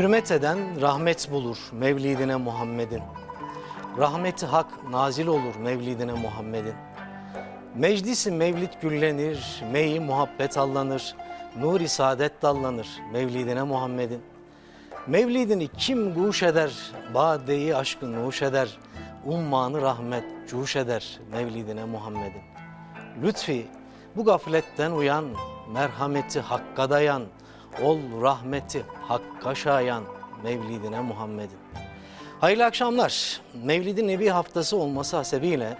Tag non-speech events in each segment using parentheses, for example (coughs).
Hürmet eden rahmet bulur Mevlidine Muhammed'in. Rahmeti hak nazil olur Mevlidine Muhammed'in. Meclisi mevlid güllenir, meyi muhabbet allanır, nuri saadet dallanır Mevlidine Muhammed'in. Mevlidini kim guş eder, badeyi aşkı nuş eder, ummanı rahmet cuş eder Mevlidine Muhammed'in. Lütfi bu gafletten uyan, merhameti hakka dayan, ol rahmeti hakka şayan Mevlidine Muhammed'in. Hayırlı akşamlar. Mevlid-i Nebi haftası olması hasebiyle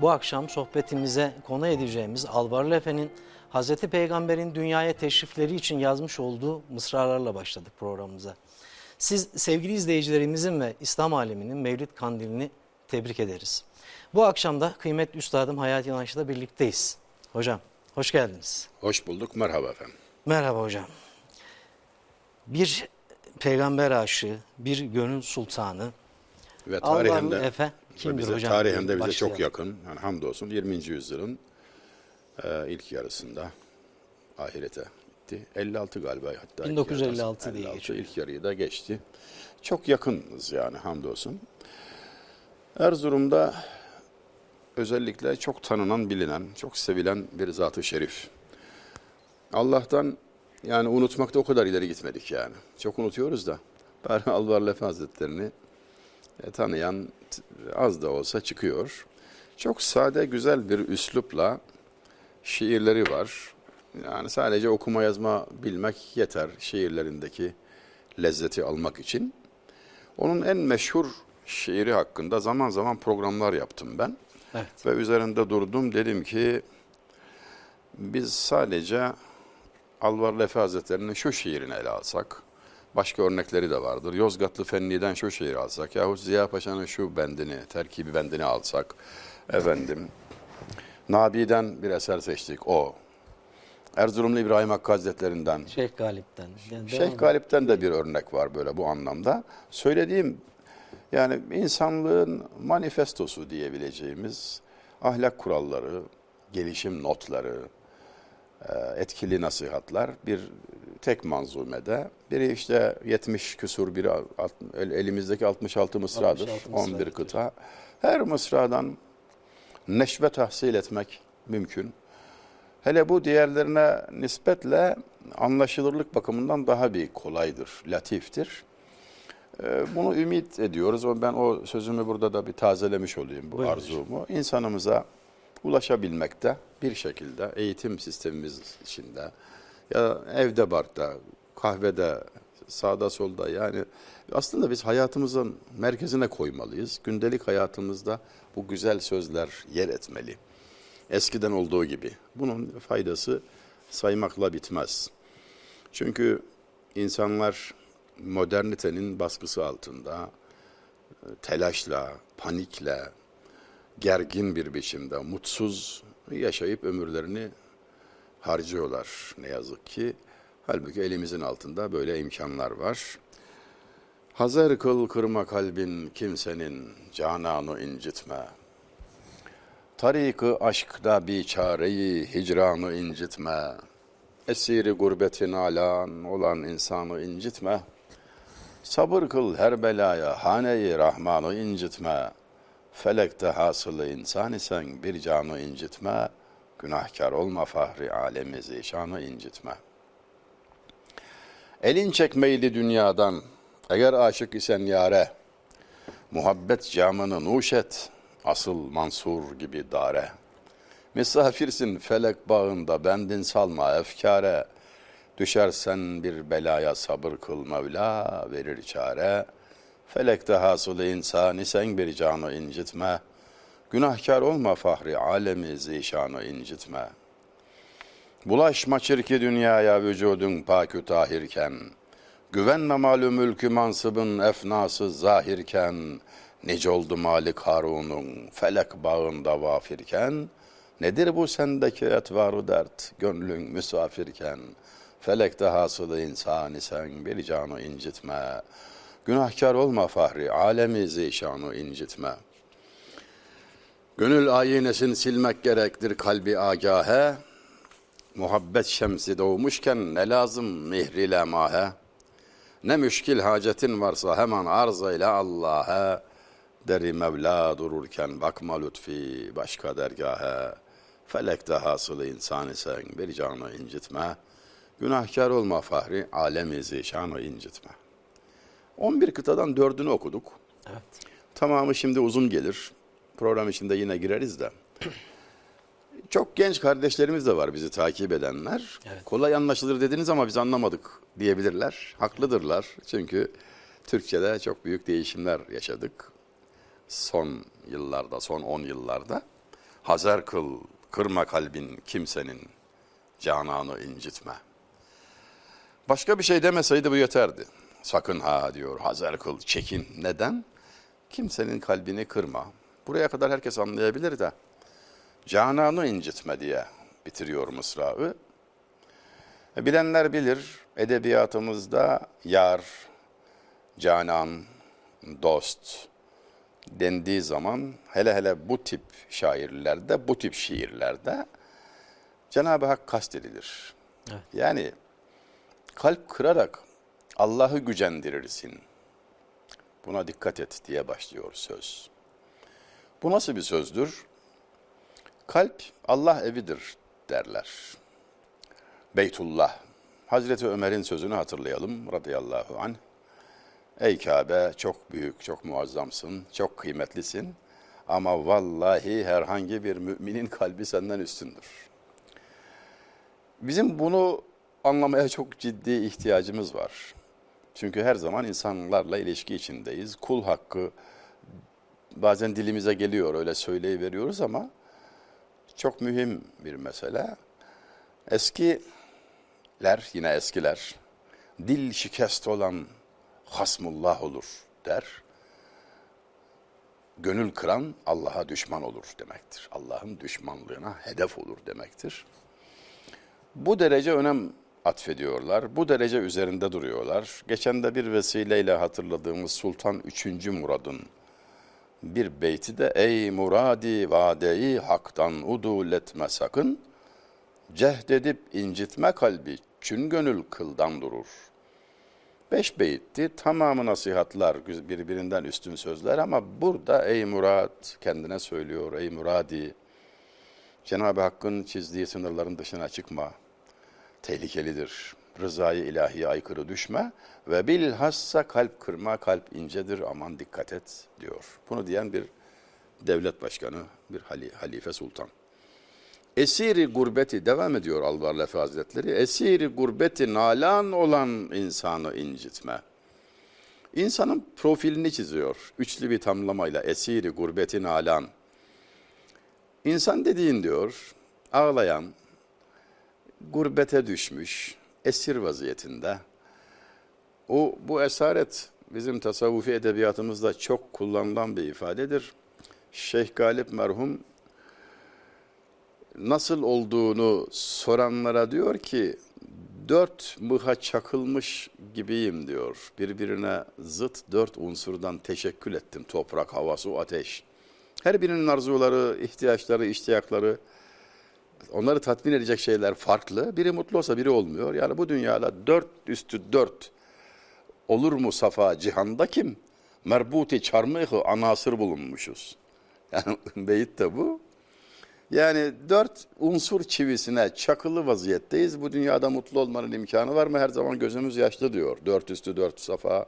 bu akşam sohbetimize konu edeceğimiz Alvarlı Efe'nin Hazreti Peygamber'in dünyaya teşrifleri için yazmış olduğu mısralarla başladık programımıza. Siz sevgili izleyicilerimizin ve İslam aleminin Mevlid Kandilini tebrik ederiz. Bu akşam da kıymetli Üstadım Hayat Yanaş'la birlikteyiz. Hocam hoş geldiniz. Hoş bulduk. Merhaba efendim. Merhaba hocam. Bir peygamber aşığı, bir gönül sultanı. Ve tarihinde Efe kimdir bize, hocam? Tarihinde bize Başlayalım. çok yakın. Yani hamdolsun 20. yüzyılın e, ilk yarısında ahirete gitti. 56 galiba hatta. ilk 1956 yarısı. diye 56 geçiyor. ilk yarıyı da geçti. Çok yakınız yani hamdolsun. Erzurum'da özellikle çok tanınan, bilinen, çok sevilen bir zat-ı şerif. Allah'tan yani unutmakta o kadar ileri gitmedik yani. Çok unutuyoruz da. Bari (laughs) Alvar Lefe Hazretlerini e, tanıyan az da olsa çıkıyor. Çok sade, güzel bir üslupla şiirleri var. Yani sadece okuma yazma bilmek yeter şiirlerindeki lezzeti almak için. Onun en meşhur şiiri hakkında zaman zaman programlar yaptım ben. Evet. Ve üzerinde durdum. Dedim ki biz sadece Alvar Lefe Hazretleri'nin şu şiirini ele alsak, başka örnekleri de vardır. Yozgatlı Fenni'den şu şiiri alsak, yahut Ziya Paşa'nın şu bendini, terkibi bendini alsak, efendim, Nabi'den bir eser seçtik, o. Erzurumlu İbrahim Hakkı Hazretlerinden, Şeyh Galip'ten. Yani Şeyh. Galip'ten de bir örnek var böyle bu anlamda. Söylediğim yani insanlığın manifestosu diyebileceğimiz ahlak kuralları, gelişim notları, etkili nasihatler bir tek manzumede. Biri işte 70 küsur, biri elimizdeki 66 mısradır, 66 mısra 11 kıta. Her mısradan neşve tahsil etmek mümkün. Hele bu diğerlerine nispetle anlaşılırlık bakımından daha bir kolaydır, latiftir. Ee, Bunu ümit ediyoruz. Ben o sözümü burada da bir tazelemiş olayım bu Buyurun arzumu. İnsanımıza ulaşabilmekte bir şekilde eğitim sistemimiz içinde ya evde barkta, kahvede, sağda solda yani aslında biz hayatımızın merkezine koymalıyız. Gündelik hayatımızda bu güzel sözler yer etmeli. Eskiden olduğu gibi. Bunun faydası saymakla bitmez. Çünkü insanlar modernitenin baskısı altında telaşla, panikle, gergin bir biçimde mutsuz yaşayıp ömürlerini harcıyorlar ne yazık ki. Halbuki elimizin altında böyle imkanlar var. Hazır kıl kırma kalbin kimsenin cananı incitme. Tarikı aşkta bir çareyi hicranı incitme. Esiri gurbetin alan olan insanı incitme. Sabır kıl her belaya haneyi rahmanı incitme. Felekte hasılı insan isen bir canı incitme. Günahkar olma fahri alemi zişanı incitme. Elin çekmeyli dünyadan eğer aşık isen yare. Muhabbet camını nuş et, asıl Mansur gibi dare. Misafirsin felek bağında bendin salma efkare. Düşersen bir belaya sabır kıl Mevla verir çare. Felekte hasılı insan isen bir canı incitme. Günahkar olma fahri alemi zişanı incitme. Bulaşma çirki dünyaya vücudun pakü tahirken. Güvenme malum mülkü mansıbın efnası zahirken, nice oldu Malik Harun'un felek bağında vafirken, nedir bu sendeki etvarı dert, gönlün misafirken, felekte hasılı insan isen bir canı incitme, günahkar olma fahri, alemi zişanı incitme. Gönül ayinesin silmek gerektir kalbi agahe, muhabbet şemsi doğmuşken ne lazım mihrile mahe, Ne müşkil hacetin varsa hemen arz Allah'a. Deri Mevla dururken bakma lütfi başka dergahe. Felekte hasılı insan isen bir canı incitme. Günahkar olma fahri alemi zişanı incitme. 11 kıtadan dördünü okuduk. Evet. Tamamı şimdi uzun gelir. Program içinde yine gireriz de. (clears throat) Çok genç kardeşlerimiz de var bizi takip edenler. Evet. Kolay anlaşılır dediniz ama biz anlamadık diyebilirler. Haklıdırlar. Çünkü Türkçe'de çok büyük değişimler yaşadık. Son yıllarda, son 10 yıllarda. Hazar kıl, kırma kalbin kimsenin, cananı incitme. Başka bir şey demeseydi bu yeterdi. Sakın ha diyor, hazar kıl, çekin. Neden? Kimsenin kalbini kırma. Buraya kadar herkes anlayabilir de. Cananı incitme diye bitiriyor mısrağı. E, Bilenler bilir edebiyatımızda yar, canan, dost dendiği zaman hele hele bu tip şairlerde, bu tip şiirlerde Cenab-ı Hak kastedilir. Evet. Yani kalp kırarak Allah'ı gücendirirsin. Buna dikkat et diye başlıyor söz. Bu nasıl bir sözdür? Kalp Allah evidir derler. Beytullah. Hazreti Ömer'in sözünü hatırlayalım radıyallahu anh. Ey Kabe çok büyük, çok muazzamsın, çok kıymetlisin. Ama vallahi herhangi bir müminin kalbi senden üstündür. Bizim bunu anlamaya çok ciddi ihtiyacımız var. Çünkü her zaman insanlarla ilişki içindeyiz. Kul hakkı bazen dilimize geliyor, öyle söyleyiveriyoruz ama çok mühim bir mesele. Eskiler, yine eskiler, dil şikest olan hasmullah olur der. Gönül kıran Allah'a düşman olur demektir. Allah'ın düşmanlığına hedef olur demektir. Bu derece önem atfediyorlar. Bu derece üzerinde duruyorlar. Geçen de bir vesileyle hatırladığımız Sultan 3. Murad'ın bir beyti de ey muradi vadeyi haktan uduletme sakın. Cehd edip incitme kalbi çün gönül kıldan durur. Beş beyitti tamamı nasihatlar birbirinden üstün sözler ama burada ey murad kendine söylüyor ey muradi. Cenab-ı Hakk'ın çizdiği sınırların dışına çıkma. Tehlikelidir. Rızayı ilahiye aykırı düşme ve bilhassa kalp kırma, kalp incedir aman dikkat et diyor. Bunu diyen bir devlet başkanı, bir hali, halife sultan. Esiri gurbeti devam ediyor Alvarlefi Hazretleri. Esiri gurbeti nalan olan insanı incitme. İnsanın profilini çiziyor. Üçlü bir tamlamayla esiri gurbeti nalan. İnsan dediğin diyor ağlayan, gurbete düşmüş, esir vaziyetinde. O bu esaret bizim tasavvufi edebiyatımızda çok kullanılan bir ifadedir. Şeyh Galip merhum nasıl olduğunu soranlara diyor ki dört mıha çakılmış gibiyim diyor. Birbirine zıt dört unsurdan teşekkül ettim. Toprak, hava, su, ateş. Her birinin arzuları, ihtiyaçları, iştiyakları, onları tatmin edecek şeyler farklı. Biri mutlu olsa biri olmuyor. Yani bu dünyada dört üstü dört olur mu safa cihanda kim? Merbuti çarmıhı anasır bulunmuşuz. (laughs) Yani beyit de bu. Yani dört unsur çivisine çakılı vaziyetteyiz. Bu dünyada mutlu olmanın imkanı var mı? Her zaman gözümüz yaşlı diyor. Dört üstü dört safa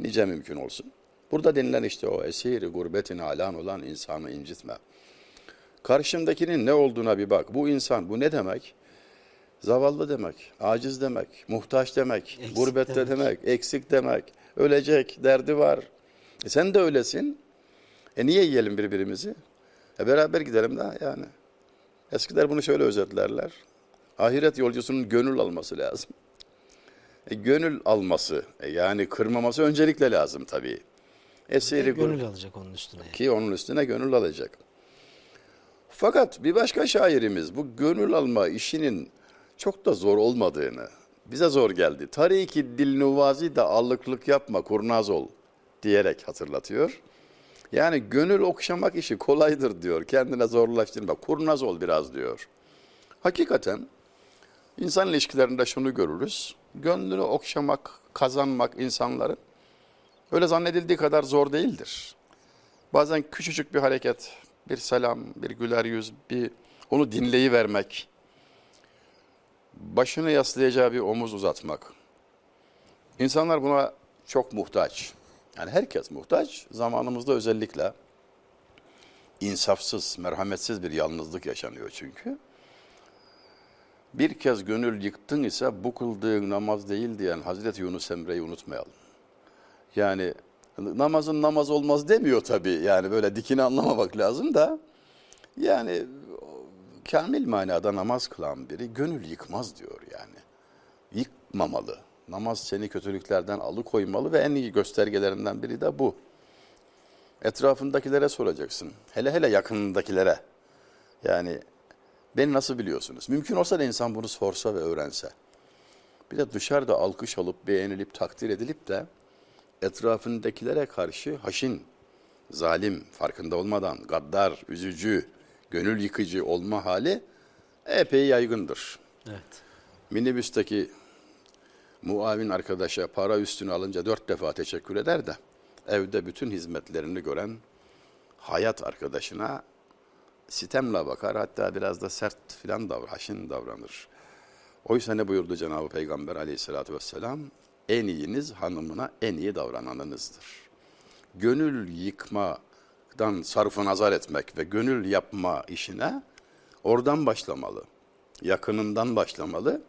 nice mümkün olsun. Burada denilen işte o esiri gurbetin alan olan insanı incitme. Karşımdakinin ne olduğuna bir bak. Bu insan bu ne demek? Zavallı demek, aciz demek, muhtaç demek, Eksik gurbette demek. demek. eksik demek, ölecek, derdi var. E sen de öylesin. E niye yiyelim birbirimizi? E beraber gidelim de yani. Eskiler bunu şöyle özetlerler. Ahiret yolcusunun gönül alması lazım. E, gönül alması, e, yani kırmaması öncelikle lazım tabii. Esiri Gönül alacak onun üstüne. ki onun üstüne gönül alacak. Fakat bir başka şairimiz bu gönül alma işinin çok da zor olmadığını, bize zor geldi. Tariki dil nuvazi de allıklık yapma, kurnaz ol diyerek hatırlatıyor. Yani gönül okşamak işi kolaydır diyor. Kendine zorlaştırma. Kurnaz ol biraz diyor. Hakikaten İnsan ilişkilerinde şunu görürüz. Gönlünü okşamak, kazanmak insanların öyle zannedildiği kadar zor değildir. Bazen küçücük bir hareket, bir selam, bir güler yüz, bir onu dinleyi vermek, başını yaslayacağı bir omuz uzatmak. İnsanlar buna çok muhtaç. Yani herkes muhtaç. Zamanımızda özellikle insafsız, merhametsiz bir yalnızlık yaşanıyor çünkü. Bir kez gönül yıktın ise bu kıldığın namaz değil diyen Hazreti Yunus Emre'yi unutmayalım. Yani namazın namaz olmaz demiyor tabii. Yani böyle dikini anlamamak lazım da. Yani kamil manada namaz kılan biri gönül yıkmaz diyor yani. Yıkmamalı. Namaz seni kötülüklerden alıkoymalı ve en iyi göstergelerinden biri de bu. Etrafındakilere soracaksın. Hele hele yakınındakilere. Yani beni nasıl biliyorsunuz? Mümkün olsa da insan bunu sorsa ve öğrense. Bir de dışarıda alkış alıp beğenilip takdir edilip de etrafındakilere karşı haşin, zalim, farkında olmadan, gaddar, üzücü, gönül yıkıcı olma hali epey yaygındır. Evet. Minibüsteki muavin arkadaşa para üstünü alınca dört defa teşekkür eder de evde bütün hizmetlerini gören hayat arkadaşına sitemle bakar hatta biraz da sert filan davranır, haşin davranır. Oysa ne buyurdu Cenab-ı Peygamber aleyhissalatü vesselam? En iyiniz hanımına en iyi davrananınızdır. Gönül yıkmadan sarfı nazar etmek ve gönül yapma işine oradan başlamalı. Yakınından başlamalı.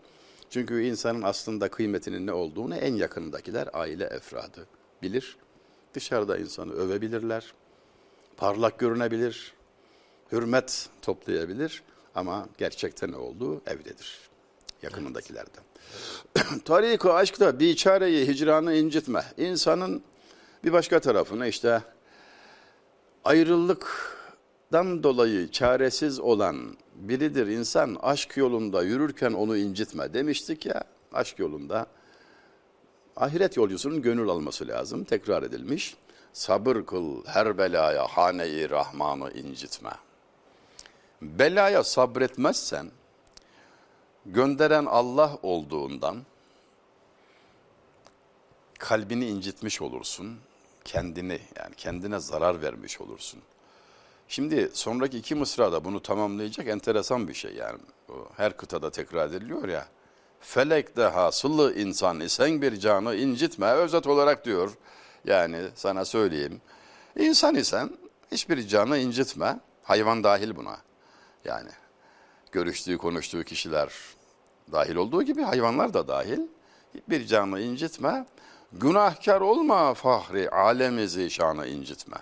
Çünkü insanın aslında kıymetinin ne olduğunu en yakındakiler aile efradı bilir. Dışarıda insanı övebilirler, parlak görünebilir, hürmet toplayabilir ama gerçekten ne olduğu evdedir, yakınındakilerde. (clears throat) Tarik-ı aşkta biçareyi hicranı incitme. İnsanın bir başka tarafını işte ayrılıktan dolayı çaresiz olan biridir insan. Aşk yolunda yürürken onu incitme demiştik ya. Aşk yolunda ahiret yolcusunun gönül alması lazım. Tekrar edilmiş. Sabır kıl her belaya haneyi rahmanı incitme. Belaya sabretmezsen gönderen Allah olduğundan kalbini incitmiş olursun. Kendini yani kendine zarar vermiş olursun. Şimdi sonraki iki mısrada bunu tamamlayacak enteresan bir şey yani. Her kıtada tekrar ediliyor ya. Felek de hasıllı insan isen bir canı incitme. Özet olarak diyor yani sana söyleyeyim. İnsan isen hiçbir canı incitme. Hayvan dahil buna. Yani görüştüğü konuştuğu kişiler dahil olduğu gibi hayvanlar da dahil. Bir canı incitme. Günahkar olma fahri alemi zişanı incitme.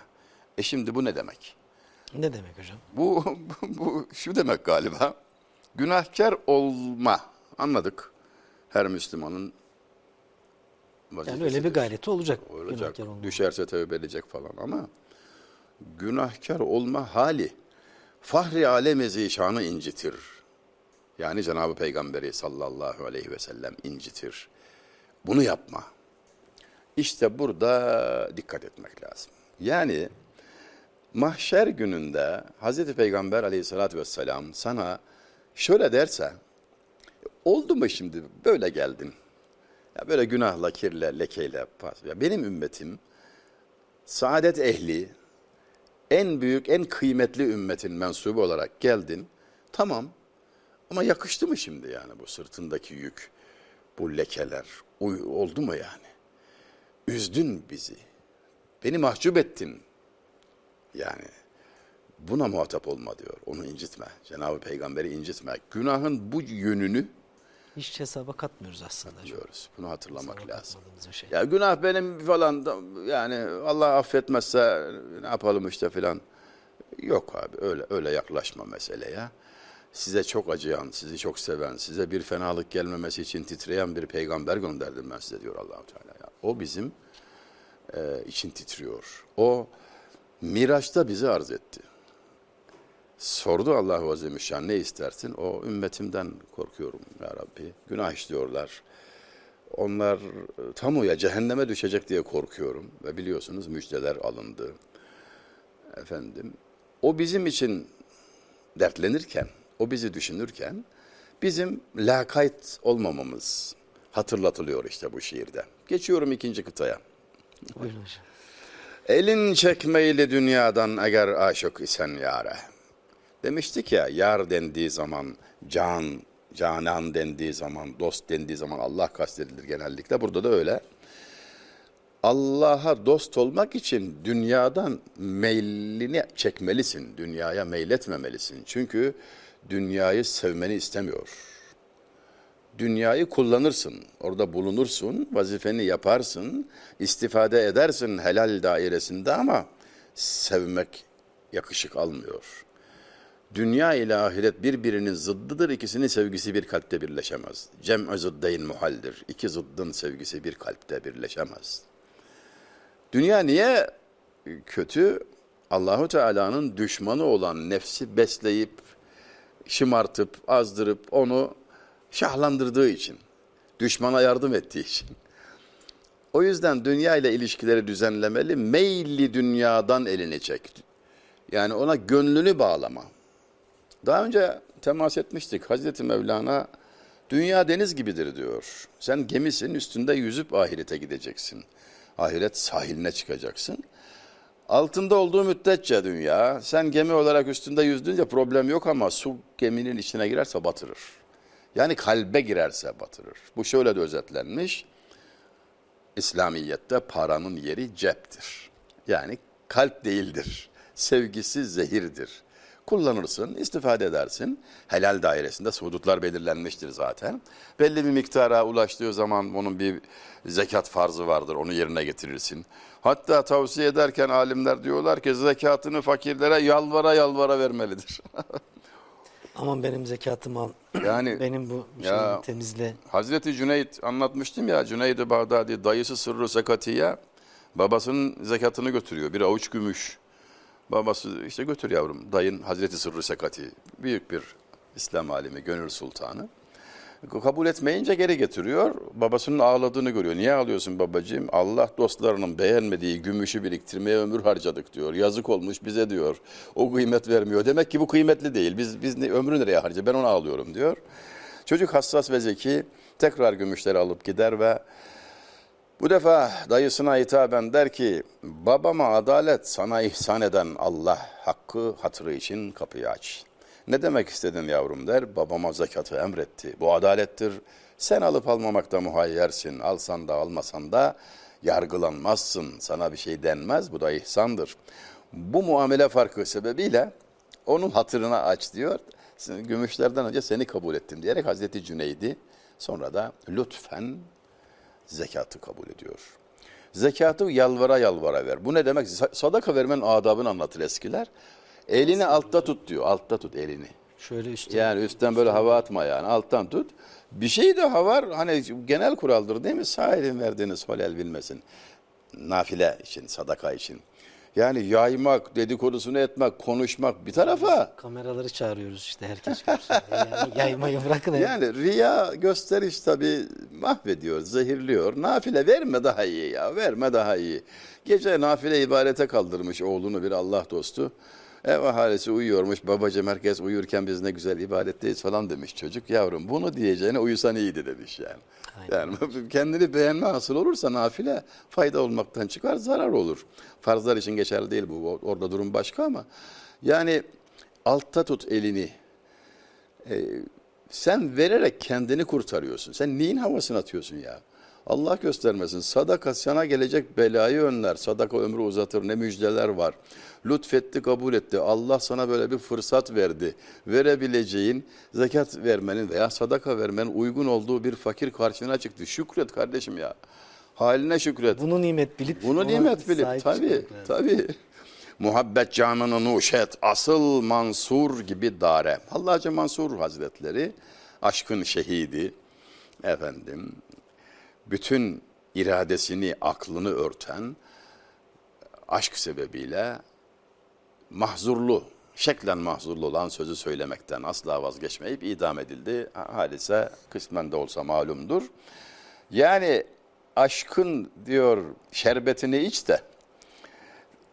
E şimdi bu ne demek? Ne demek hocam? Bu, bu, bu şu demek galiba. Günahkar olma. Anladık. Her Müslümanın Yani öyle bir gayreti olacak. olacak. Düşerse tövbe edecek falan ama günahkar olma hali fahri alem zişanı incitir. Yani Cenab-ı Peygamberi sallallahu aleyhi ve sellem incitir. Bunu yapma. İşte burada dikkat etmek lazım. Yani mahşer gününde Hazreti Peygamber aleyhissalatü vesselam sana şöyle derse, oldu mu şimdi böyle geldin? Ya böyle günahla, kirle, lekeyle. Ya benim ümmetim saadet ehli, en büyük, en kıymetli ümmetin mensubu olarak geldin. Tamam ama yakıştı mı şimdi yani bu sırtındaki yük, bu lekeler, oldu mu yani? Üzdün bizi, beni mahcup ettin. Yani buna muhatap olma diyor, onu incitme. Cenab-ı Peygamberi incitme. Günahın bu yönünü Hiç hesaba katmıyoruz aslında. hocam. diyoruz. Bunu hatırlamak Hesaba lazım. şey. Ya günah benim falan da yani Allah affetmezse ne yapalım işte filan. Yok abi öyle öyle yaklaşma meseleye. Size çok acıyan, sizi çok seven, size bir fenalık gelmemesi için titreyen bir peygamber gönderdim ben size diyor Allahu Teala. Ya, o bizim e, için titriyor. O Miraç'ta bizi arz etti. Sordu Allahu Azimüşşan ne istersin? O ümmetimden korkuyorum ya Rabbi. Günah işliyorlar. Onlar e, tamuya cehenneme düşecek diye korkuyorum ve biliyorsunuz müjdeler alındı. Efendim o bizim için dertlenirken, o bizi düşünürken bizim lakayt olmamamız hatırlatılıyor işte bu şiirde. Geçiyorum ikinci kıtaya. Buyurun hocam. Elin çekmeyle dünyadan eğer aşık isen yare. Demiştik ya yar dendiği zaman can, canan dendiği zaman, dost dendiği zaman Allah kastedilir genellikle. Burada da öyle. Allah'a dost olmak için dünyadan meylini çekmelisin. Dünyaya meyletmemelisin. Çünkü dünyayı sevmeni istemiyor. Dünyayı kullanırsın, orada bulunursun, vazifeni yaparsın, istifade edersin helal dairesinde ama sevmek yakışık almıyor. Dünya ile ahiret birbirinin zıddıdır, ikisinin sevgisi bir kalpte birleşemez. Cem zıddeyn muhaldir, iki zıddın sevgisi bir kalpte birleşemez. Dünya niye kötü? Allahu Teala'nın düşmanı olan nefsi besleyip, şımartıp, azdırıp onu şahlandırdığı için, düşmana yardım ettiği için. O yüzden dünya ile ilişkileri düzenlemeli, meyilli dünyadan elini çek. Yani ona gönlünü bağlama. Daha önce temas etmiştik. Hazreti Mevlana dünya deniz gibidir diyor. Sen gemisin üstünde yüzüp ahirete gideceksin. Ahiret sahiline çıkacaksın. Altında olduğu müddetçe dünya, sen gemi olarak üstünde yüzdüğünce problem yok ama su geminin içine girerse batırır. Yani kalbe girerse batırır. Bu şöyle de özetlenmiş. İslamiyet'te paranın yeri ceptir. Yani kalp değildir. Sevgisi zehirdir. Kullanırsın, istifade edersin. Helal dairesinde hudutlar belirlenmiştir zaten. Belli bir miktara ulaştığı zaman onun bir zekat farzı vardır. Onu yerine getirirsin. Hatta tavsiye ederken alimler diyorlar ki zekatını fakirlere yalvara yalvara vermelidir. (laughs) Aman benim zekatımı al. Yani (clears throat) benim bu Ya. temizle. Hazreti Cüneyt anlatmıştım ya Cüneyd-i Bağdadi dayısı Sırrı Sekati'ye babasının zekatını götürüyor. Bir avuç gümüş. Babası işte götür yavrum dayın Hazreti Sırrı Sekati büyük bir İslam alimi gönül sultanı. Kabul etmeyince geri getiriyor. Babasının ağladığını görüyor. Niye ağlıyorsun babacığım? Allah dostlarının beğenmediği gümüşü biriktirmeye ömür harcadık diyor. Yazık olmuş bize diyor. O kıymet vermiyor. Demek ki bu kıymetli değil. Biz biz ne, ömrü nereye harca? Ben onu ağlıyorum diyor. Çocuk hassas ve zeki tekrar gümüşleri alıp gider ve bu defa dayısına hitaben der ki babama adalet sana ihsan eden Allah hakkı hatırı için kapıyı aç. Ne demek istedin yavrum der babama zekatı emretti. Bu adalettir. Sen alıp almamakta muhayyersin. Alsan da almasan da yargılanmazsın. Sana bir şey denmez. Bu da ihsandır. Bu muamele farkı sebebiyle onun hatırına aç diyor. Gümüşlerden önce seni kabul ettim diyerek Hazreti Cüneyd'i sonra da lütfen zekatı kabul ediyor. Zekatı yalvara yalvara ver. Bu ne demek? Sadaka vermenin adabını anlatır eskiler. Elini altta tut diyor. Altta tut elini. Şöyle üstte. Yani üstten böyle hava atma yani alttan tut. Bir şey daha var hani genel kuraldır değil mi? Sağ elin verdiğini sol el bilmesin. Nafile için, sadaka için. Yani yaymak, dedikodusunu etmek, konuşmak bir tarafa. Kameraları çağırıyoruz işte herkes görsün. yani yaymayı bırakın. Yani riya gösteriş tabii mahvediyor, zehirliyor. Nafile verme daha iyi ya, verme daha iyi. Gece nafile ibadete kaldırmış oğlunu bir Allah dostu. Ev ahalisi uyuyormuş, babacığım herkes uyurken biz ne güzel ibadetteyiz falan demiş çocuk. Yavrum bunu diyeceğine uyusan iyiydi demiş yani. Yani kendini beğenme hasıl olursa nafile fayda olmaktan çıkar, zarar olur. Farzlar için geçerli değil bu, orada durum başka ama. Yani altta tut elini. Ee, sen vererek kendini kurtarıyorsun. Sen neyin havasını atıyorsun ya? Allah göstermesin. Sadaka sana gelecek belayı önler. Sadaka ömrü uzatır. Ne müjdeler var. Lütfetti, kabul etti. Allah sana böyle bir fırsat verdi. Verebileceğin zekat vermenin veya sadaka vermenin uygun olduğu bir fakir karşına çıktı. Şükret kardeşim ya. Haline şükret. Bunu nimet bilip Bunu nimet bilip tabii tabii. Muhabbet canını nuşet asıl Mansur gibi dare. Hallacı Mansur Hazretleri aşkın şehidi efendim bütün iradesini aklını örten aşk sebebiyle mahzurlu şeklen mahzurlu olan sözü söylemekten asla vazgeçmeyip idam edildi. Hadise kısmen de olsa malumdur. Yani aşkın diyor şerbetini iç de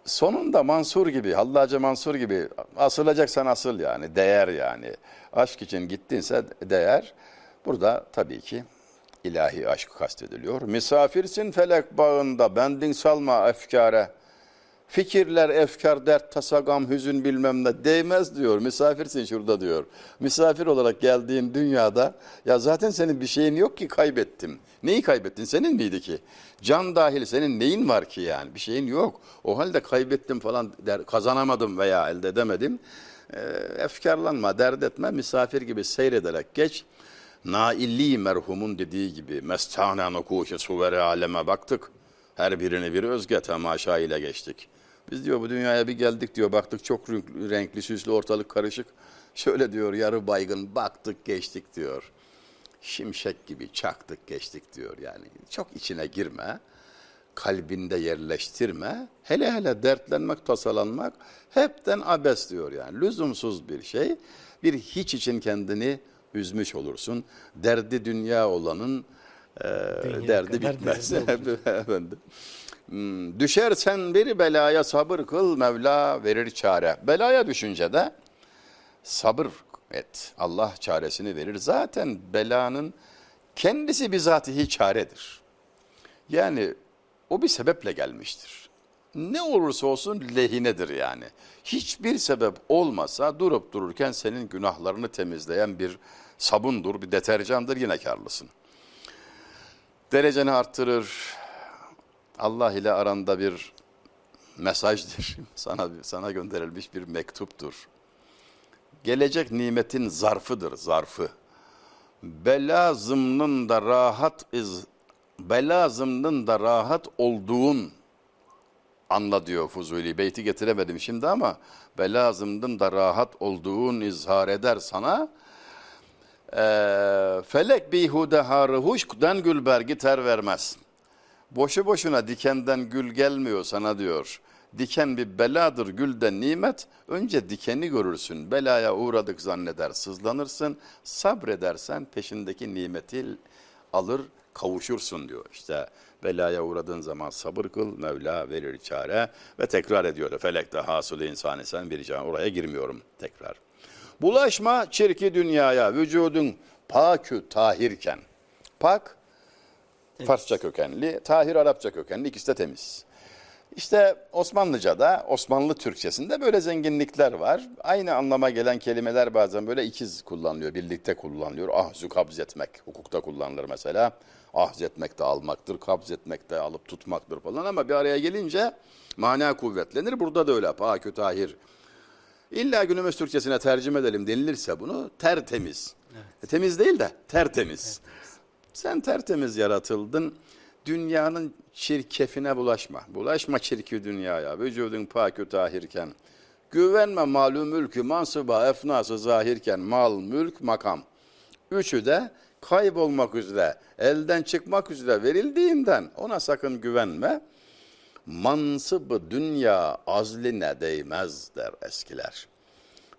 sonunda Mansur gibi, Hallacı Mansur gibi asılacaksan asıl yani, değer yani. Aşk için gittinse değer. Burada tabii ki ilahi aşk kastediliyor. Misafirsin felek bağında, bendin salma efkare. Fikirler, efkar, dert, tasa, gam, hüzün bilmem ne değmez diyor. Misafirsin şurada diyor. Misafir olarak geldiğin dünyada ya zaten senin bir şeyin yok ki kaybettim. Neyi kaybettin? Senin miydi ki? Can dahil senin neyin var ki yani? Bir şeyin yok. O halde kaybettim falan der, kazanamadım veya elde edemedim. E, efkarlanma, dert etme, misafir gibi seyrederek geç. Nailli merhumun dediği gibi mestana nukuşe suvere aleme baktık. Her birini bir özge temaşa ile geçtik. Biz diyor bu dünyaya bir geldik diyor baktık çok renkli süslü ortalık karışık. Şöyle diyor yarı baygın baktık geçtik diyor. Şimşek gibi çaktık geçtik diyor yani. Çok içine girme, kalbinde yerleştirme. Hele hele dertlenmek, tasalanmak hepten abes diyor yani. Lüzumsuz bir şey. Bir hiç için kendini üzmüş olursun. Derdi dünya olanın e, Dünya derdi kadar bitmez. (laughs) Efendim. Hmm, Düşersen bir belaya sabır kıl Mevla verir çare. Belaya düşünce de sabır et. Allah çaresini verir. Zaten belanın kendisi bizatihi çaredir. Yani o bir sebeple gelmiştir. Ne olursa olsun lehinedir yani. Hiçbir sebep olmasa durup dururken senin günahlarını temizleyen bir sabundur, bir deterjandır yine karlısın. Dereceni arttırır. Allah ile aranda bir mesajdır. (laughs) Sana sana gönderilmiş bir mektuptur. Gelecek nimetin zarfıdır, zarfı. Bela zımnında rahat iz bela zımnında rahat olduğun anla diyor Fuzuli. Beyti getiremedim şimdi ama bela zımnında rahat olduğun izhar eder sana. Ee, felek bihude harı huşkden gülbergi ter vermez. Boşu boşuna dikenden gül gelmiyor sana diyor. Diken bir beladır gülden nimet. Önce dikeni görürsün. Belaya uğradık zanneder sızlanırsın. Sabredersen peşindeki nimeti alır kavuşursun diyor. İşte belaya uğradığın zaman sabır kıl Mevla verir çare ve tekrar ediyor. Felekte hasılı insan isen bir can. Oraya girmiyorum tekrar. Bulaşma çirki dünyaya vücudun pakü tahirken. Pak Farsça kökenli, Tahir Arapça kökenli ikisi de temiz. İşte Osmanlıca'da, Osmanlı Türkçesinde böyle zenginlikler var. Aynı anlama gelen kelimeler bazen böyle ikiz kullanılıyor, birlikte kullanılıyor. Ahzu kabz etmek, hukukta kullanılır mesela. Ahz etmek de almaktır, kabz etmek de alıp tutmaktır falan ama bir araya gelince mana kuvvetlenir. Burada da öyle, pakü tahir. İlla günümüz Türkçesine tercüme edelim denilirse bunu tertemiz. E, temiz değil de tertemiz. Sen tertemiz yaratıldın. Dünyanın çirkefine bulaşma. Bulaşma çirki dünyaya. Vücudun pakü tahirken. Güvenme malum mülkü mansuba efnası zahirken. Mal, mülk, makam. Üçü de kaybolmak üzere, elden çıkmak üzere verildiğinden ona sakın güvenme. Mansıbı dünya azline değmez der eskiler.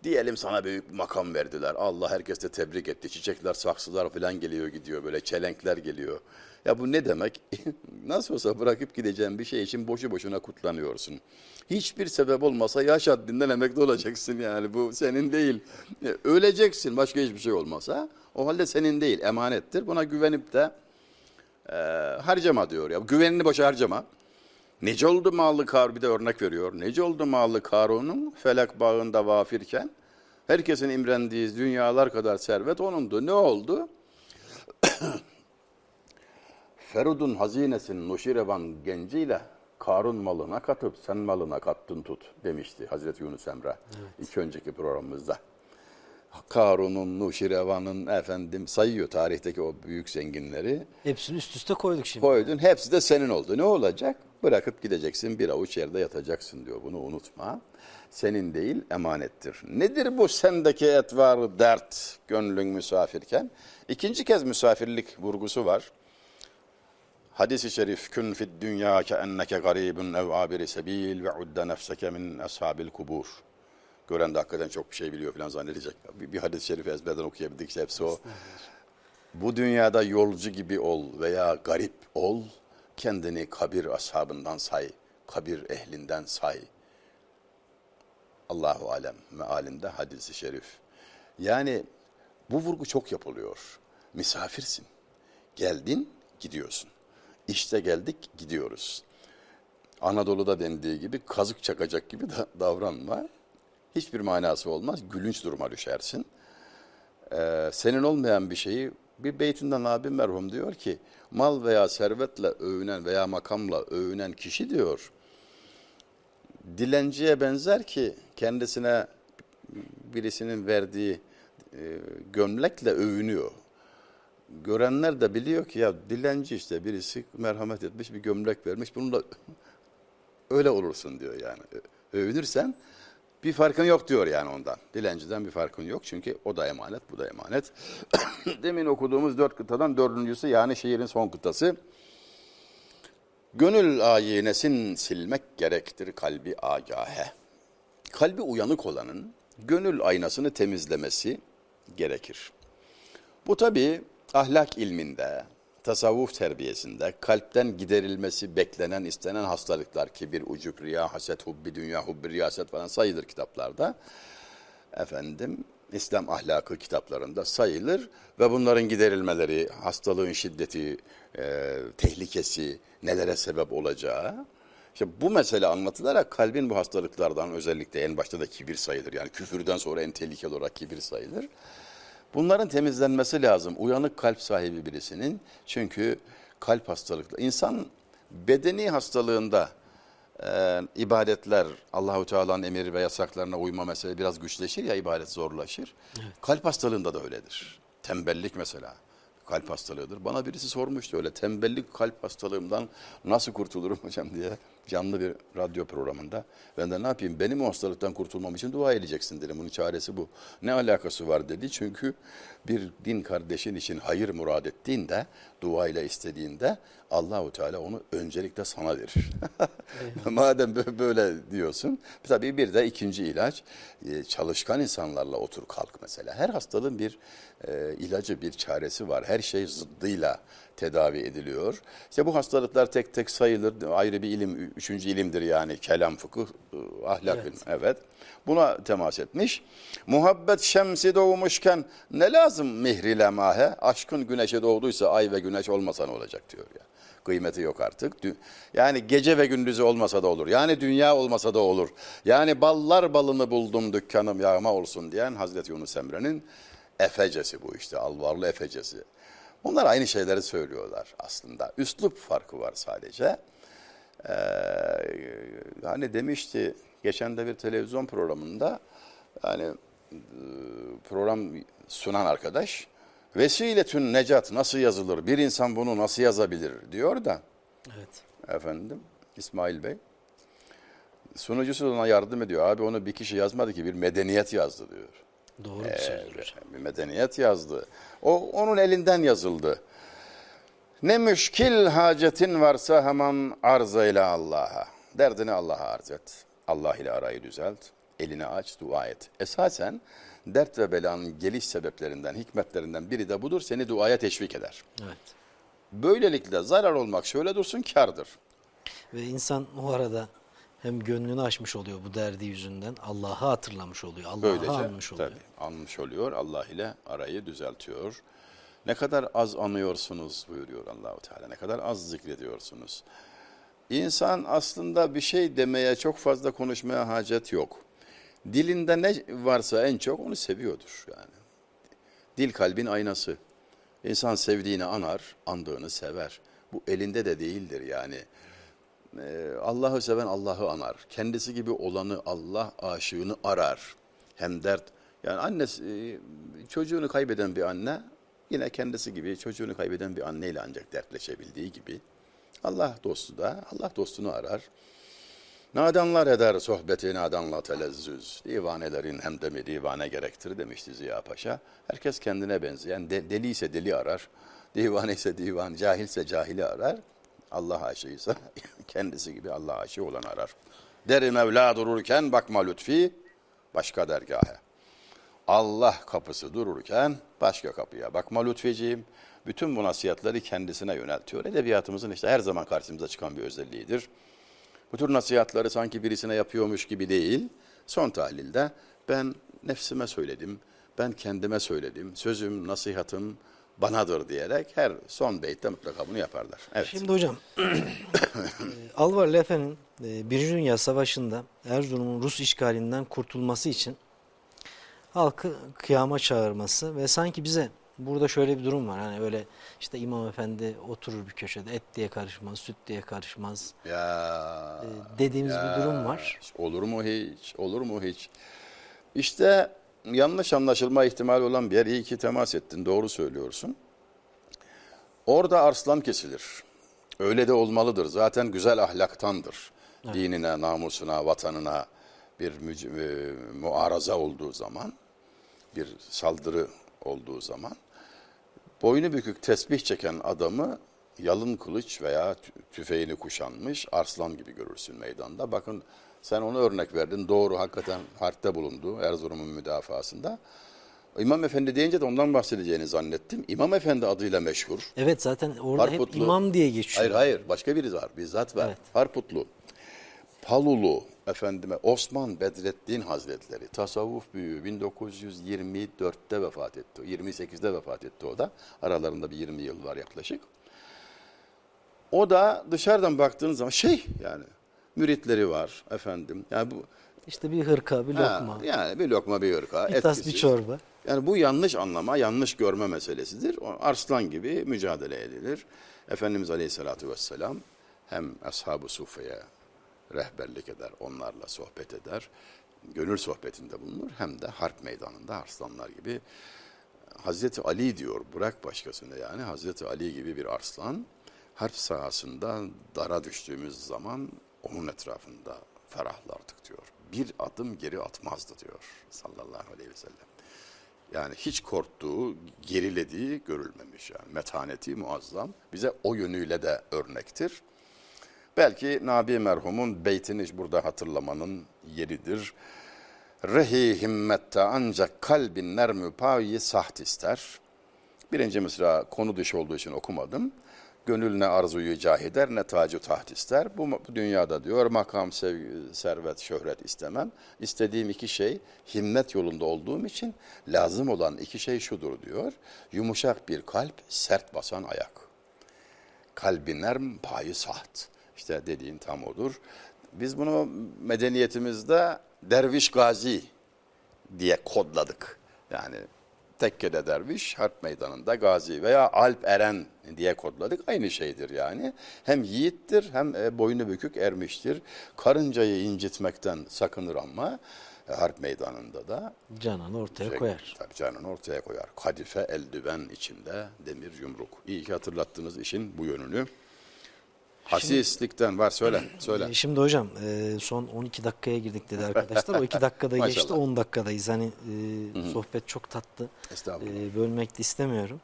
Diyelim sana büyük bir makam verdiler. Allah herkes de tebrik etti. Çiçekler, saksılar falan geliyor gidiyor böyle çelenkler geliyor. Ya bu ne demek? (laughs) Nasıl olsa bırakıp gideceğin bir şey için boşu boşuna kutlanıyorsun. Hiçbir sebep olmasa yaş haddinden emekli olacaksın yani bu senin değil. E, Öleceksin başka hiçbir şey olmasa. O halde senin değil emanettir. Buna güvenip de e, harcama diyor ya. Güvenini boşa harcama. Nece oldu mallı kar bir de örnek veriyor. Nece oldu mallı Karun'un felak bağında vafirken herkesin imrendiği dünyalar kadar servet onundu. Ne oldu? (coughs) Ferud'un hazinesinin Nuşirevan genciyle Karun malına katıp sen malına kattın tut demişti Hazreti Yunus Emre iki önceki programımızda. Karun'un, Nuşirevan'ın efendim sayıyor tarihteki o büyük zenginleri. Hepsini üst üste koyduk şimdi. Koydun hepsi de senin oldu. Ne olacak? Bırakıp gideceksin bir avuç yerde yatacaksın diyor. Bunu unutma. Senin değil emanettir. Nedir bu sendeki etvarı dert gönlün misafirken? İkinci kez misafirlik vurgusu var. Hadis-i şerif kün fid dünya ke enneke garibun ev abiri sebil ve udde nefseke min ashabil kubur. Gören de hakikaten çok bir şey biliyor falan zannedecek. Bir, bir hadis-i şerifi ezberden okuyabildik hepsi o. Bu dünyada yolcu gibi ol veya garip ol, kendini kabir ashabından say. kabir ehlinden say. Allahu alem mealinde hadisi şerif. Yani bu vurgu çok yapılıyor. Misafirsin. Geldin, gidiyorsun. İşte geldik, gidiyoruz. Anadolu'da dendiği gibi kazık çakacak gibi da (laughs) davranma. Hiçbir manası olmaz. Gülünç duruma düşersin. Ee, senin olmayan bir şeyi bir beytinden abim merhum diyor ki mal veya servetle övünen veya makamla övünen kişi diyor dilenciye benzer ki kendisine birisinin verdiği e, gömlekle övünüyor. Görenler de biliyor ki ya dilenci işte birisi merhamet etmiş bir gömlek vermiş bununla öyle olursun diyor yani. Övünürsen bir farkın yok diyor yani ondan. Dilenciden bir farkın yok çünkü o da emanet bu da emanet. (coughs) Demin okuduğumuz dört kıtadan dördüncüsü yani şiirin son kıtası. Gönül ayinesin silmek gerektir kalbi agahe. Kalbi uyanık olanın gönül aynasını temizlemesi gerekir. Bu tabi ahlak ilminde, tasavvuf terbiyesinde kalpten giderilmesi beklenen, istenen hastalıklar kibir, ucup, riya, haset, hubbi, dünya, hubbi, riyaset falan sayılır kitaplarda. Efendim İslam ahlakı kitaplarında sayılır ve bunların giderilmeleri, hastalığın şiddeti, e, tehlikesi, nelere sebep olacağı. İşte bu mesele anlatılarak kalbin bu hastalıklardan özellikle en başta da kibir sayılır. Yani küfürden sonra en tehlikeli olarak kibir sayılır. Bunların temizlenmesi lazım. Uyanık kalp sahibi birisinin. Çünkü kalp hastalıkları. insan bedeni hastalığında e, ibadetler, Allahu Teala'nın emir ve yasaklarına uyma mesele biraz güçleşir ya ibadet zorlaşır. Evet. Kalp hastalığında da öyledir. Tembellik mesela kalp hastalığıdır. Bana birisi sormuştu öyle tembellik kalp hastalığımdan nasıl kurtulurum hocam diye canlı bir radyo programında. Ben de ne yapayım benim o hastalıktan kurtulmam için dua edeceksin dedim. Bunun çaresi bu. Ne alakası var dedi. Çünkü bir din kardeşin için hayır murad ettiğinde, dua ile istediğinde Allahu Teala onu öncelikle sana verir. (laughs) Madem böyle diyorsun. Tabii bir de ikinci ilaç e, çalışkan insanlarla otur kalk mesela. Her hastalığın bir e, ilacı, bir çaresi var. Her şey zıddıyla tedavi ediliyor. İşte bu hastalıklar tek tek sayılır. Ayrı bir ilim, üçüncü ilimdir yani. Kelam, fıkıh, ıı, ahlak evet. ilmi. Evet. Buna temas etmiş. Muhabbet şemsi doğmuşken ne lazım mihrile mahe? Aşkın güneşe doğduysa ay ve güneş olmasa ne olacak diyor ya. Kıymeti yok artık. Yani gece ve gündüzü olmasa da olur. Yani dünya olmasa da olur. Yani ballar balını buldum dükkanım yağma olsun diyen Hazreti Yunus Emre'nin efecesi bu işte. Alvarlı efecesi. Onlar aynı şeyleri söylüyorlar aslında. Üslup farkı var sadece. Ee, hani demişti geçen de bir televizyon programında yani e, program sunan arkadaş vesiletün necat nasıl yazılır? Bir insan bunu nasıl yazabilir diyor da. Evet. Efendim İsmail Bey. Sunucusu ona yardım ediyor. Abi onu bir kişi yazmadı ki bir medeniyet yazdı diyor. Doğru bir sözdür. Bir medeniyet yazdı. O onun elinden yazıldı. Ne müşkil hacetin varsa hemen arz eyle Allah'a. Derdini Allah'a arz et. Allah ile arayı düzelt. Elini aç, dua et. Esasen dert ve belanın geliş sebeplerinden, hikmetlerinden biri de budur. Seni duaya teşvik eder. Evet. Böylelikle zarar olmak şöyle dursun kardır. Ve insan o arada hem gönlünü açmış oluyor bu derdi yüzünden. Allah'ı hatırlamış oluyor. Allah'ı anmış oluyor. Tabii, anmış oluyor. Allah ile arayı düzeltiyor. Ne kadar az anıyorsunuz buyuruyor Allahu Teala. Ne kadar az zikrediyorsunuz. İnsan aslında bir şey demeye, çok fazla konuşmaya hacet yok. Dilinde ne varsa en çok onu seviyordur yani. Dil kalbin aynası. İnsan sevdiğini anar, andığını sever. Bu elinde de değildir yani. Ee, Allah'ı seven Allah'ı anar. Kendisi gibi olanı Allah aşığını arar. Hem dert. Yani annesi e, çocuğunu kaybeden bir anne yine kendisi gibi çocuğunu kaybeden bir anneyle ancak dertleşebildiği gibi Allah dostu da Allah dostunu arar. Nadanlar eder sohbeti nadanla telezzüz. Divanelerin hem de divane gerektir demişti Ziya Paşa. Herkes kendine benzeyen de, deli ise deli arar. Divane ise divan, cahilse cahili arar. Allah aşığıysa (laughs) kendisi gibi Allah aşığı olan arar. Deri Mevla dururken bakma lütfi başka dergahe. Allah kapısı dururken başka kapıya bakma lütfeciğim. Bütün bu nasihatleri kendisine yöneltiyor. Edebiyatımızın işte her zaman karşımıza çıkan bir özelliğidir. Bu tür nasihatları sanki birisine yapıyormuş gibi değil. Son tahlilde ben nefsime söyledim, ben kendime söyledim, sözüm, nasihatım banadır diyerek her son beytte mutlaka bunu yaparlar. Evet. Şimdi hocam (coughs) e, Alvar Lefe'nin e, Birinci Dünya Savaşı'nda Erzurum'un Rus işgalinden kurtulması için halkı kıyama çağırması ve sanki bize burada şöyle bir durum var. Hani öyle işte İmam Efendi oturur bir köşede et diye karışmaz, süt diye karışmaz Ya, e, dediğimiz bir durum var. Olur mu hiç? Olur mu hiç? İşte yanlış anlaşılma ihtimali olan bir yer. İyi ki temas ettin. Doğru söylüyorsun. Orada arslan kesilir. Öyle de olmalıdır. Zaten güzel ahlaktandır. Dinine, namusuna, vatanına bir e, muaraza olduğu zaman, bir saldırı olduğu zaman boynu bükük tesbih çeken adamı yalın kılıç veya tü- tüfeğini kuşanmış arslan gibi görürsün meydanda. Bakın sen onu örnek verdin. Doğru hakikaten harpte bulundu Erzurum'un müdafasında. İmam Efendi deyince de ondan bahsedeceğini zannettim. İmam Efendi adıyla meşhur. Evet zaten orada hep Harputlu. imam diye geçiyor. Hayır hayır başka biri var bizzat var. Evet. Harputlu. Palulu efendime Osman Bedrettin Hazretleri tasavvuf büyüğü 1924'te vefat etti. 28'de vefat etti o da. Aralarında bir 20 yıl var yaklaşık. O da dışarıdan baktığınız zaman şey yani müritleri var efendim. Yani bu İşte bir hırka, bir ha, lokma, yani bir lokma bir ırka. bir tas bir çorba. Yani bu yanlış anlama, yanlış görme meselesidir. O Arslan gibi mücadele edilir. Efendimiz Aleyhisselatü Vesselam hem Ashab-ı Suffe'ye rehberlik eder, onlarla sohbet eder. Gönül sohbetinde bulunur hem de harp meydanında arslanlar gibi. Hazreti Ali diyor, bırak başkasını yani Hazreti Ali gibi bir arslan harp sahasında dara düştüğümüz zaman onun etrafında ferahlardık diyor. Bir adım geri atmazdı diyor sallallahu aleyhi ve sellem. Yani hiç korktuğu, gerilediği görülmemiş yani. Metaneti muazzam. Bize o yönüyle de örnektir. Belki Nabi merhumun beytini burada hatırlamanın yeridir. Rehi himmette ancak kalbin nermü payi saht ister. Birinci mısra konu dışı olduğu için okumadım. Gönül ne arzuyu cahider ne tacı taht ister. Bu, bu dünyada diyor makam, sevgi, servet, şöhret istemem. İstediğim iki şey himmet yolunda olduğum için lazım olan iki şey şudur diyor. Yumuşak bir kalp, sert basan ayak. Kalbi nerm, payı saht. İşte dediğin tam odur. Biz bunu medeniyetimizde derviş gazi diye kodladık. Yani tekkede derviş, harp meydanında gazi veya alp eren diye kodladık. Aynı şeydir yani. Hem yiğittir hem e, boynu bükük ermiştir. Karıncayı incitmekten sakınır ama e, harp meydanında da Canan ortaya şey, koyar. Tabii canını ortaya koyar. Kadife eldiven içinde demir yumruk. İyi ki hatırlattınız işin bu yönünü. Hasislikten var söyle (clears throat) söyle. Şimdi hocam e, son 12 dakikaya girdik dedi arkadaşlar. O 2 dakikada (laughs) geçti 10 dakikadayız. Hani e, sohbet çok tatlı. Estağfurullah. E, bölmek de istemiyorum.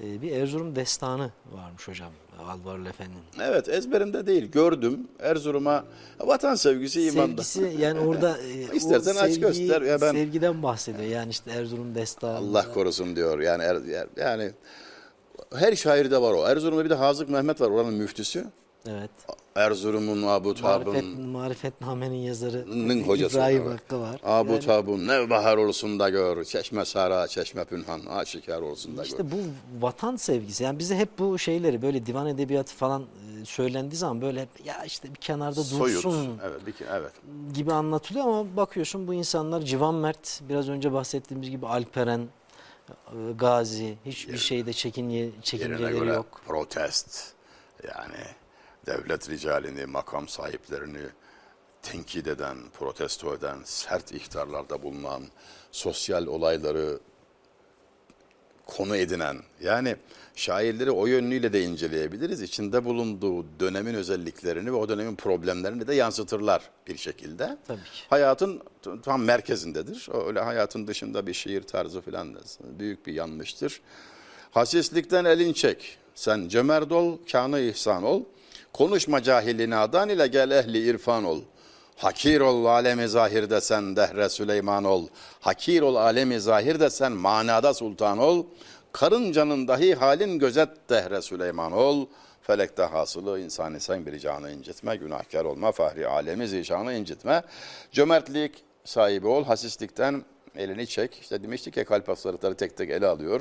E, bir Erzurum destanı varmış hocam Alvar Efendi'nin. Evet ezberimde değil gördüm Erzurum'a vatan sevgisi imanda. Sevgisi yani orada (laughs) e, İstersen o aç göster. Ya ben- sevgiden bahsediyor. Yani işte Erzurum destanı. Allah korusun diyor yani er- yani her şairde var o. Erzurum'da bir de Hazık Mehmet var oranın müftüsü. Evet. Erzurum'un Abu Tab'ın Marifetname'nin yazarı hocası İbrahim var. Hakkı var. Abu Yani Tab'un nevbahar olsun da gör. Çeşme Sara, Çeşme Pünhan aşikar olsun da gör. İşte bu vatan sevgisi. Yani bize hep bu şeyleri böyle divan edebiyatı falan e, söylendiği zaman böyle hep ya işte bir kenarda Soyut. dursun Evet, bir, evet. gibi anlatılıyor ama bakıyorsun bu insanlar Civan Mert, biraz önce bahsettiğimiz gibi Alperen, e, Gazi, hiçbir şeyde Yerine çekinceleri yok. protest yani devlet ricalini, makam sahiplerini tenkit eden, protesto eden, sert ihtarlarda bulunan, sosyal olayları konu edinen yani şairleri o yönüyle de inceleyebiliriz. İçinde bulunduğu dönemin özelliklerini ve o dönemin problemlerini de yansıtırlar bir şekilde. Tabii ki. Hayatın tam merkezindedir. Öyle hayatın dışında bir şiir tarzı falan da büyük bir yanlıştır. Hasislikten elin çek. Sen cömert ol, kanı ihsan ol. Konuşma cahili nadan ile gel ehli irfan ol. Hakir ol alemi zahirde sen dehre Süleyman ol. Hakir ol alemi zahirde sen manada sultan ol. Karıncanın dahi halin gözet dehre Süleyman ol. Felekte hasılı insan sen bir canı incitme, günahkar olma, fahri alemi zişanı incitme. Cömertlik sahibi ol, hasislikten elini çek. İşte demiştik ya kalp hastalıkları tek tek ele alıyor.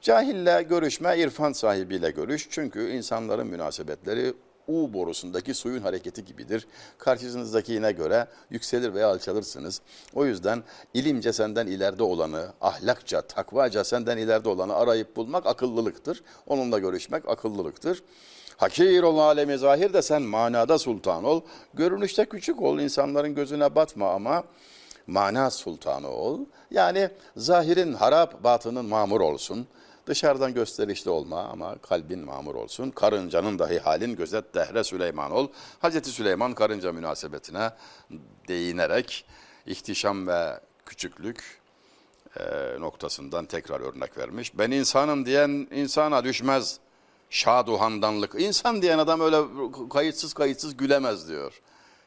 Cahille görüşme, irfan sahibiyle görüş. Çünkü insanların münasebetleri U borusundaki suyun hareketi gibidir. Karşınızdakine göre yükselir veya alçalırsınız. O yüzden ilimce senden ileride olanı, ahlakça, takvaca senden ileride olanı arayıp bulmak akıllılıktır. Onunla görüşmek akıllılıktır. Hakir ol alemi zahir de sen manada sultan ol. Görünüşte küçük ol, insanların gözüne batma ama mana sultanı ol. Yani zahirin harap, batının mamur olsun. Dışarıdan gösterişli olma ama kalbin mamur olsun. Karıncanın dahi halin gözet dehre Süleyman ol. Hazreti Süleyman karınca münasebetine değinerek ihtişam ve küçüklük e, noktasından tekrar örnek vermiş. Ben insanım diyen insana düşmez şaduhandanlık. İnsan diyen adam öyle kayıtsız kayıtsız gülemez diyor.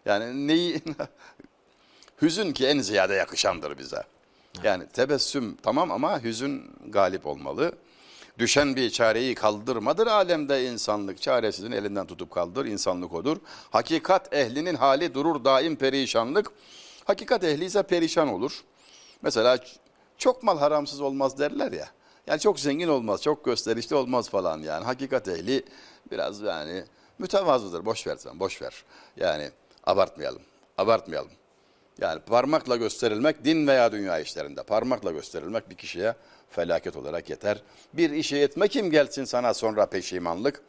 Yani neyi (laughs) hüzün ki en ziyade yakışandır bize. Yani tebessüm tamam ama hüzün galip olmalı. Düşen bir çareyi kaldırmadır alemde insanlık. Çaresizin elinden tutup kaldır insanlık odur. Hakikat ehlinin hali durur daim perişanlık. Hakikat ehli ise perişan olur. Mesela çok mal haramsız olmaz derler ya. Yani çok zengin olmaz, çok gösterişli olmaz falan yani. Hakikat ehli biraz yani mütevazıdır. Boş ver sen, boş ver. Yani abartmayalım, abartmayalım. Yani parmakla gösterilmek din veya dünya işlerinde parmakla gösterilmek bir kişiye felaket olarak yeter. Bir işe yetme kim gelsin sana sonra peşimanlık.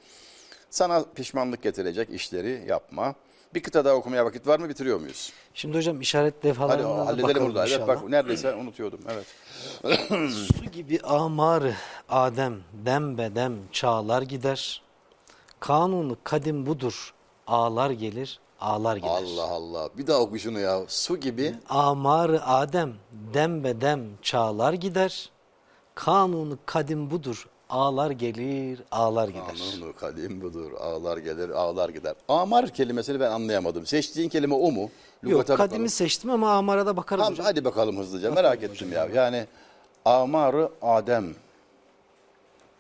Sana pişmanlık getirecek işleri yapma. Bir kıta daha okumaya vakit var mı bitiriyor muyuz? Şimdi hocam işaret Hadi levhalarına da halledelim bakalım burada. Evet inşallah. bak neredeyse unutuyordum. Evet. (clears throat) Su gibi amarı Adem dem bedem çağlar gider. Kanunu kadim budur. Ağlar gelir, ağlar gider. Allah Allah. Bir daha oku şunu ya. Su gibi. Amarı Adem dem bedem çağlar gider. Kanunu kadim budur. Ağlar gelir, ağlar gider. Kanunu kadim budur. Ağlar gelir, ağlar gider. Amar kelimesini ben anlayamadım. Seçtiğin kelime o mu? Yok kadimi bakalım. seçtim ama amara da bakarız Tamam, hocam. hadi bakalım hızlıca. Merak ettim ya. Yani amarı Adem.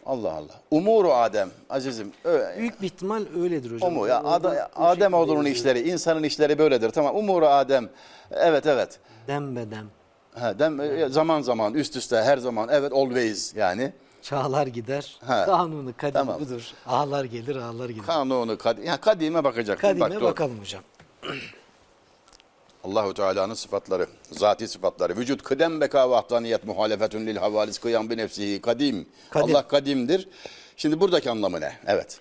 Allah Allah. Umuru Adem. Azizim. Öyle. Büyük bir ihtimal öyledir hocam. O mu? Ya Ada- o Adem şekilde oğlunun yazıyor. işleri, insanın işleri böyledir. Tamam. Umuru Adem. Evet evet. Dem bedem Ha, dem, zaman zaman üst üste her zaman evet always yani. çağlar gider. Ha, Kanunu kadim tamam. budur. Ağlar gelir, ağlar gider. Kanunu kadim. Ya kadime bakacaksın. Kadime Bak, doğru. bakalım hocam. Allahu Teala'nın sıfatları, zati sıfatları. Vücut kıdem beka vahdaniyet muhalefetün lil havalis kıyam bi nefsihi kadim. Kadim. Allah kadimdir. Şimdi buradaki anlamı ne? Evet.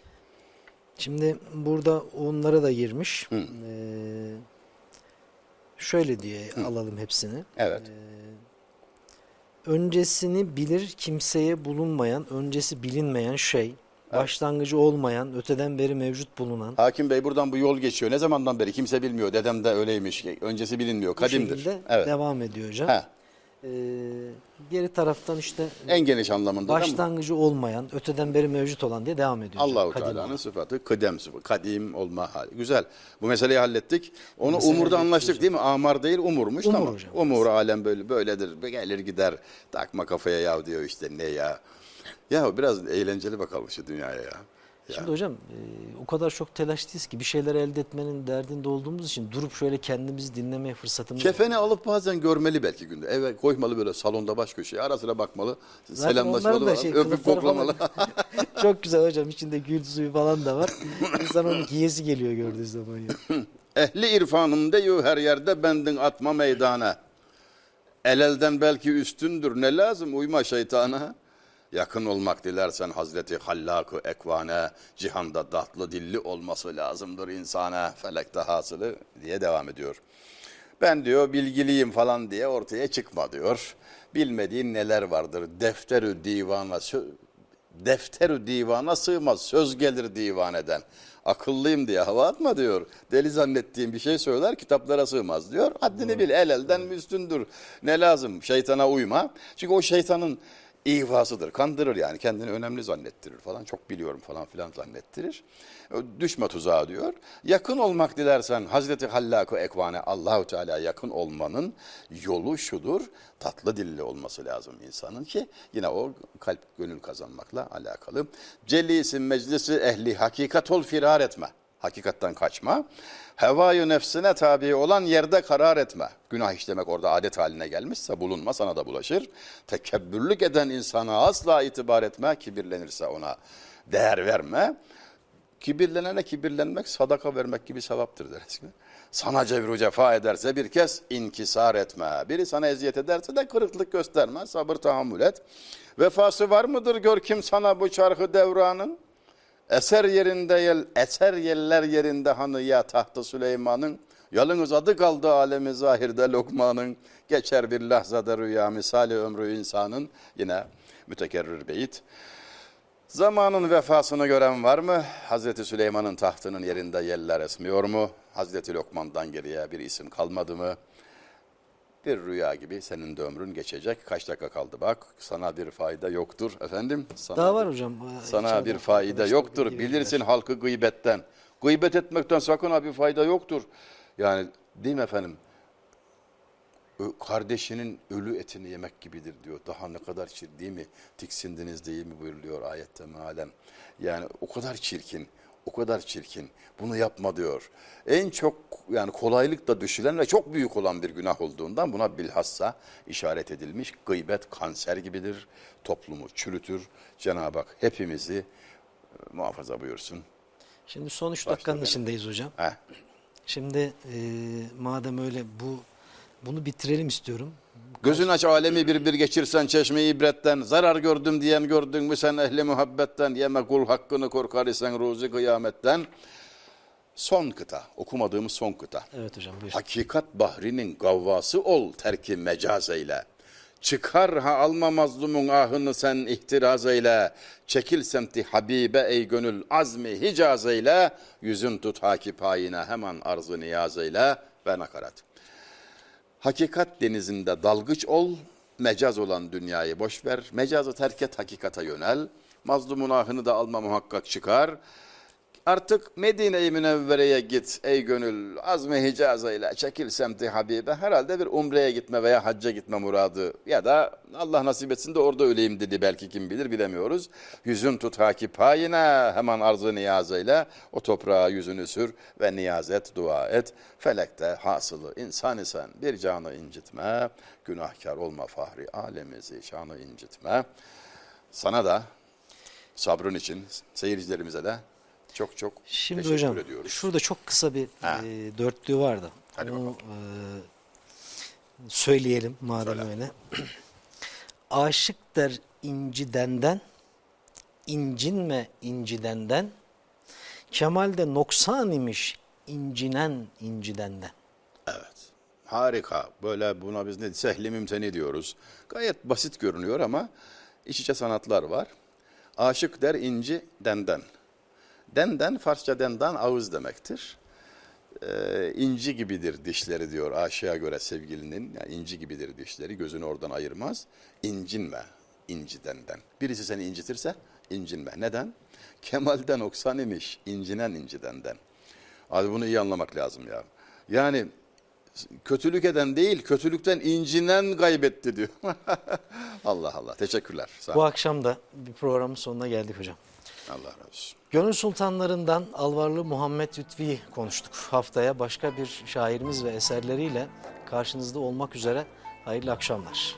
Şimdi burada onlara da girmiş. Ee, şöyle diye alalım hepsini. Evet. Öncesini bilir kimseye bulunmayan, öncesi bilinmeyen şey, başlangıcı olmayan, öteden beri mevcut bulunan, Hakim Bey buradan bu yol geçiyor. Ne zamandan beri? Kimse bilmiyor. Dedem de öyleymiş. Öncesi bilinmiyor. bu Kadimdir. şekilde Evet. devam ediyor hocam. He. Ee, geri taraftan işte En geniş anlamında başlangıcı olmayan, öteden beri mevcut olan diye devam ediyor. Allahu Teala'nın sıfatı kıdem sıfatı. Kadim olma hali. Güzel. Bu meseleyi hallettik. Onu meseleyi umurda anlaştık hocam. değil mi? Amar değil umurmuş. Umur tamam. hocam. Umur alem böyle böyledir. Gelir gider. Takma kafaya yav diyor işte ne ya. Ya biraz eğlenceli bakalım şu dünyaya ya. Şimdi hocam e, o kadar çok telaşlıyız ki bir şeyler elde etmenin derdinde olduğumuz için durup şöyle kendimizi dinlemeye fırsatımız yok. Kefeni alıp bazen görmeli belki günde. Eve koymalı böyle salonda baş köşeye. Ara sıra bakmalı. Zaten selamlaşmalı. da şey, öpüp koklamalı. falan- (laughs) çok güzel hocam içinde gül suyu falan da var. İnsan onu giyesi geliyor gördüğü zaman ya. (clears throat) Ehli irfanım deyu her yerde bendin atma meydana. El elden belki üstündür ne lazım uyma şeytana. Yakın olmak dilersen Hazreti Hallak-ı Ekvane cihanda tatlı dilli olması lazımdır insana felekte hasılı diye devam ediyor. Ben diyor bilgiliyim falan diye ortaya çıkma diyor. Bilmediğin neler vardır. Defterü divana defterü divana sığmaz. Söz gelir divaneden. Akıllıyım diye hava atma diyor. Deli zannettiğim bir şey söyler kitaplara sığmaz diyor. Haddini bil el elden mi üstündür. Ne lazım? Şeytana uyma. Çünkü o şeytanın İhvasıdır, kandırır yani kendini önemli zannettirir falan. Çok biliyorum falan filan zannettirir. Düşme tuzağı diyor. Yakın olmak dilersen Hazreti Hallakı Ekvane Allahu Teala yakın olmanın yolu şudur. Tatlı dilli olması lazım insanın ki yine o kalp gönül kazanmakla alakalı. Celisin meclisi ehli hakikat ol firar etme. Hakikatten kaçma. Hevayı nefsine tabi olan yerde karar etme. Günah işlemek orada adet haline gelmişse bulunma sana da bulaşır. Tekebbürlük eden insana asla itibar etme. Kibirlenirse ona değer verme. Kibirlenene kibirlenmek sadaka vermek gibi sevaptır der eski. Sana cevru cefa ederse bir kez inkisar etme. Biri sana eziyet ederse de kırıklık gösterme. Sabır tahammül et. Vefası var mıdır gör kim sana bu çarkı devranın? Eser yerinde yel, eser yeller yerinde hanı ya tahtı Süleyman'ın. Yalınız adı kaldı alemi zahirde Lokman'ın. Geçer bir lahzada rüya misali ömrü insanın. Yine mütekerrir beyit. Zamanın vefasını gören var mı? Hazreti Süleyman'ın tahtının yerinde yeller esmiyor mu? Hazreti Lokman'dan geriye bir isim kalmadı mı? Bir rüya gibi senin de ömrün geçecek. Kaç dakika kaldı bak. Sana bir fayda yoktur efendim. Sana Daha bir- var hocam. Sana bir fayda yoktur. Bilirsin halkı gıybetten. Gıybet etmekten sakın ha bir fayda yoktur. Yani değil mi efendim? Kardeşinin ölü etini yemek gibidir diyor. Daha ne kadar çirkin değil mi? Tiksindiniz değil mi buyuruluyor ayette mealen. Yani o kadar çirkin, o kadar çirkin. Bunu yapma diyor. En çok yani kolaylıkla düşülen ve çok büyük olan bir günah olduğundan buna bilhassa işaret edilmiş. Gıybet kanser gibidir. Toplumu çürütür. Cenab-ı Hak hepimizi e, muhafaza buyursun. Şimdi son 3 Başla dakikanın benim. içindeyiz hocam. Heh. Şimdi e, madem öyle bu bunu bitirelim istiyorum. Gözün aç alemi bir bir geçirsen çeşme ibretten zarar gördüm diyen gördün mü sen ehli muhabbetten yeme kul hakkını korkar isen ruzi kıyametten. Son kıta okumadığımız son kıta. Evet hocam buyur. Hakikat bahrinin gavvası ol terki mecaz eyle. Çıkar ha alma mazlumun ahını sen ihtiraz eyle. Çekil semti habibe ey gönül azmi hicaz eyle. Yüzün tut haki payine hemen arzı niyaz eyle ve nakarat. Hakikat denizinde dalgıç ol, mecaz olan dünyayı boş ver. Mecazı terk et, hakikata yönel. Mazlumun ahını da alma muhakkak çıkar. Artık Medine-i Münevvere'ye git ey gönül azmi hicaza ile çekil semti Habibe. Herhalde bir umreye gitme veya hacca gitme muradı ya da Allah nasip etsin de orada öleyim dedi belki kim bilir bilemiyoruz. Yüzün tut haki payine hemen arzı niyazıyla o toprağa yüzünü sür ve niyaz et dua et. Felekte hasılı insan isen bir canı incitme günahkar olma fahri alemizi şanı incitme. Sana da sabrın için seyircilerimize de çok çok Şimdi teşekkür hocam ediyoruz. şurada çok kısa bir Ha. e, dörtlüğü vardı. Hadi Onu e, söyleyelim madem Söyle. öyle. (clears throat) Aşık der incidenden, incinme incidenden, Kemal'de noksan imiş incinen incidenden. Evet. Harika. Böyle buna biz ne sehli mümteni diyoruz. Gayet basit görünüyor ama iç içe sanatlar var. Aşık der inci denden. Denden Farsça dendan ağız demektir. Ee, inci gibidir dişleri diyor aşığa göre sevgilinin. Yani inci gibidir dişleri gözünü oradan ayırmaz. İncinme incidenden. Birisi seni incitirse incinme. Neden? Kemalden oksan imiş incinen incidenden. Abi bunu iyi anlamak lazım ya. Yani kötülük eden değil, kötülükten incinen kaybetti diyor. (laughs) Allah Allah. Teşekkürler. Sağ Bu akşam da bir programın sonuna geldik hocam. Allah razı olsun. Gönül Sultanlarından Alvarlı Muhammed Lütfi'yi konuştuk. Haftaya başka bir şairimiz ve eserleriyle karşınızda olmak üzere hayırlı akşamlar.